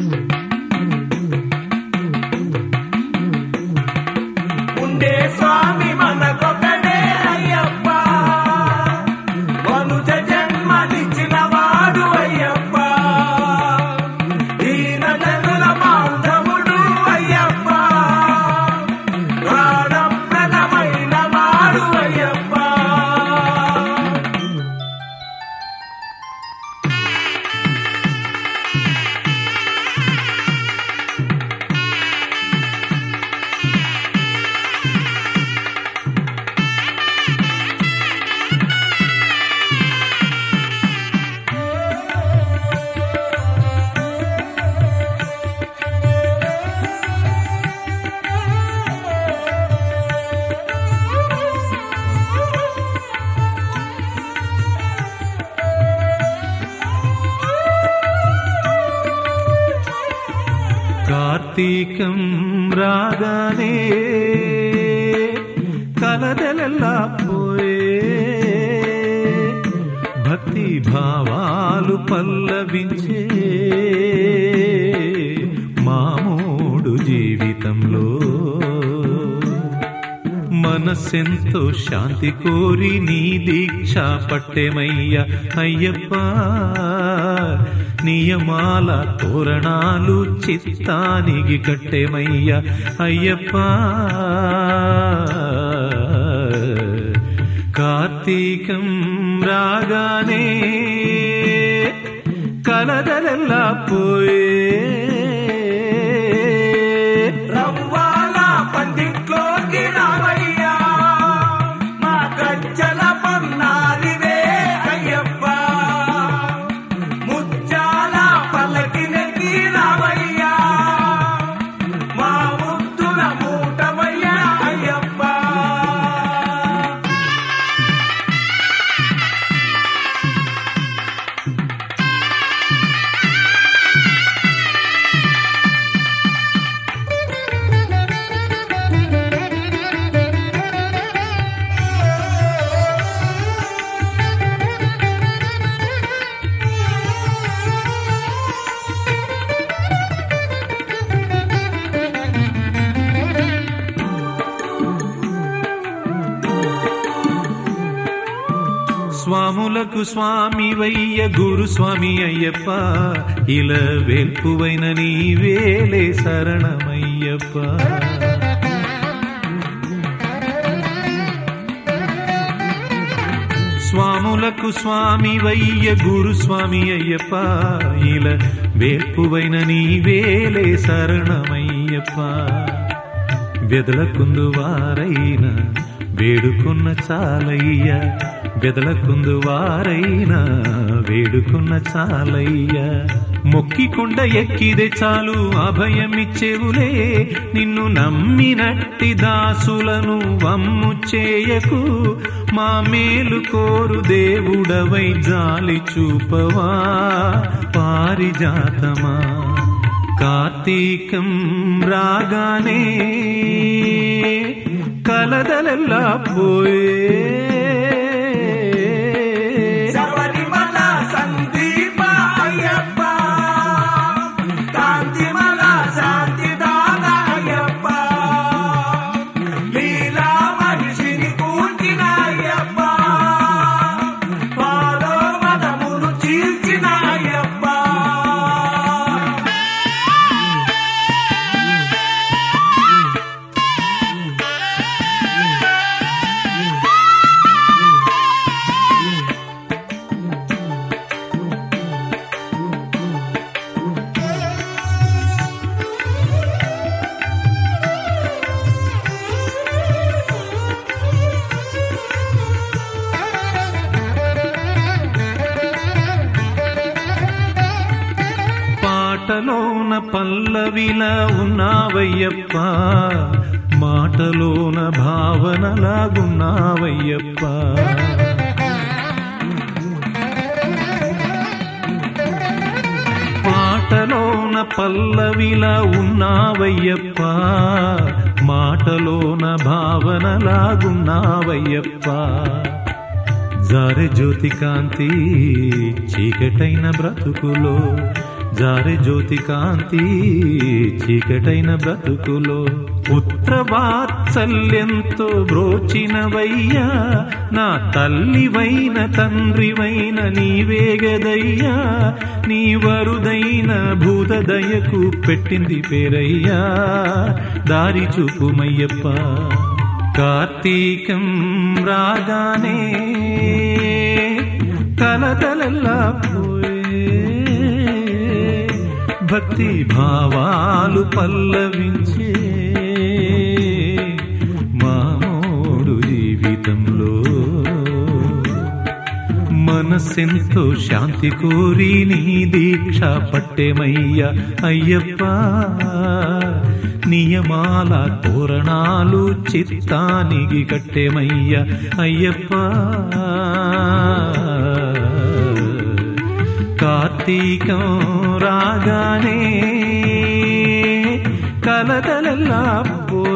you. కార్తీకం రాగానే కలదెలలా పోయే భక్తి భావాలు పల్లవించే మామూడు జీవితంలో. మనసెంతో శాంతి కోరి నీ దీక్ష పట్టెమయ్య అయ్యప్ప. నియమాల తోరణాలు చిత్తానికి కట్టెమయ్య. అయ్యప్ప. కార్తీకం రాగానే కలదలెల్లా పోయి స్వాములకు స్వామి వయ్య గురు అయ్యప్ప. ఇలా వెల్పువైన నీ వేలే శరణమయ్యప్ప. స్వాములకు స్వామి వయ్య గురు అయ్యప్ప. ఇలా వేల్పువైన నీ వేలే శరణమయ్యప్ప. బెదలకుందు వారైన వేడుకున్న చాలయ్య. బెదలకుందు వారైనా వేడుకున్న చాలయ్య. మొక్కికుండ ఎక్కిదే చాలు అభయమిచ్చేవులే. నిన్ను నమ్మినట్టి దాసులను వమ్ము చేయకు. మా మేలు కోరు దేవుడవై జాలి చూపవా పారిజాతమా. కార్తీకం రాగానే కలదలెల్లా పోయే మాటలోన పల్లవిలా ఉన్నావయ్యప్ప మాటలోన భావనలాగున్నావయ్యప్ప. మాటలోన పల్లవిలా ఉన్నావయ్యప్ప మాటలోన భావనలాగున్నావయ్యప్ప. జారె జ్యోతి కాంతి చీకటైన బ్రతుకులో జారి జ్యోతి కాంతి చీకటైన బ్రతుకులో. పుత్ర వాత్సల్యంతో బ్రోచినవయ్యా నా తల్లివైన తండ్రివైన నీవేగదయ్యా నీ వరుదైన భూతదయకు పెట్టింది పేరయ్యా దారి చూపుమయ్యప్ప. కార్తీకం రాగానే తల తలల్లా పోయే భక్తి భావాలు పల్లవించే మామోడు జీవితంలో. మనసెంతో శాంతి కోరి నీ దీక్ష పట్టెమయ్య అయ్యప్ప. నియమాల తోరణాలు చిత్తానికి కట్టెమయ్య అయ్యప్ప. కార్తీకం రాగానే కలతలల్లా పోయే